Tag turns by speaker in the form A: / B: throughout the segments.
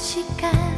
A: 確か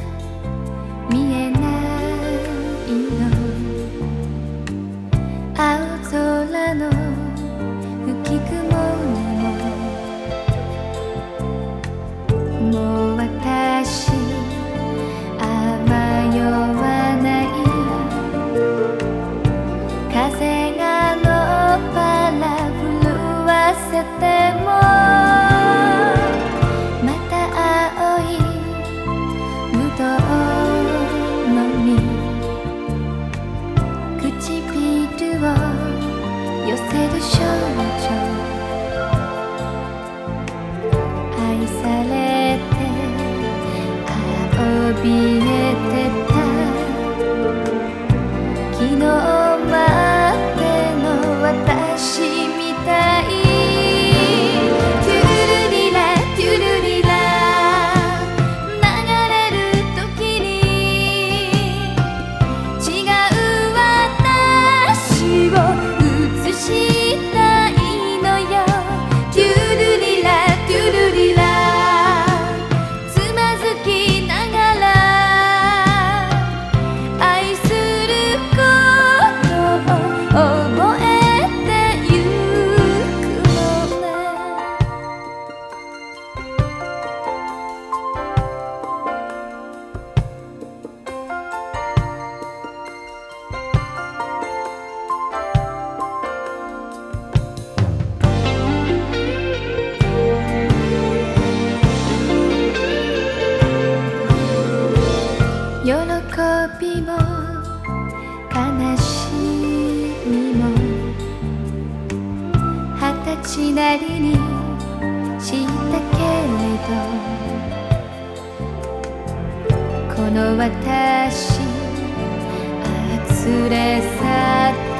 A: be しなりにしたけれどこの私あつれさって